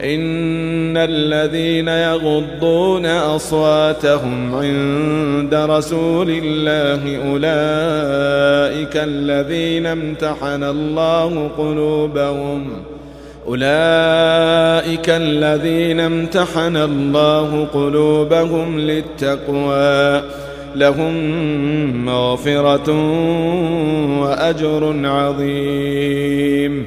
ان الذين يغضون اصواتهم عند رسول الله اولئك الذين امتحن الله قلوبهم اولئك الذين امتحن الله قلوبهم للتقوى لهم مغفرة واجر عظيم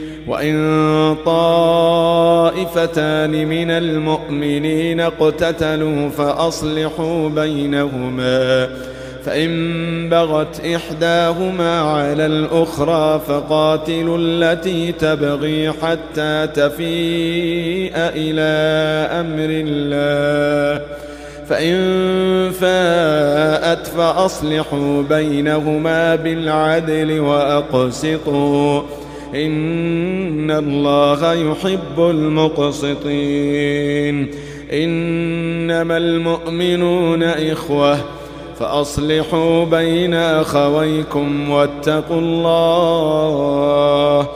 وإن طائفتان من المؤمنين اقتتلوا فأصلحوا بينهما فإن بغت إحداهما على الأخرى فقاتلوا التي تبغي حتى تفيء إلى أمر الله فإن فاءت فأصلحوا بينهما بالعدل وأقسطوا ان الله يحب المقسطين انما المؤمنون اخوه فاصلحوا بين اخويكم واتقوا الله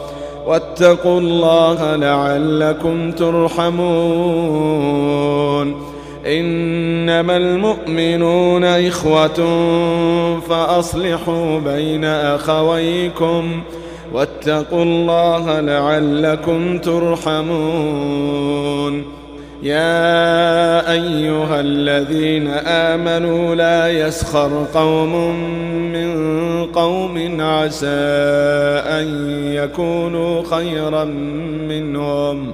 واتقوا الله لعلكم ترحمون انما المؤمنون اخوه فاصلحوا بين اخويكم واتقوا واتقوا الله لعلكم ترحمون. يا أيها الذين آمنوا لا يسخر قوم من قوم عسى أن يكونوا خيرا منهم. ويسخر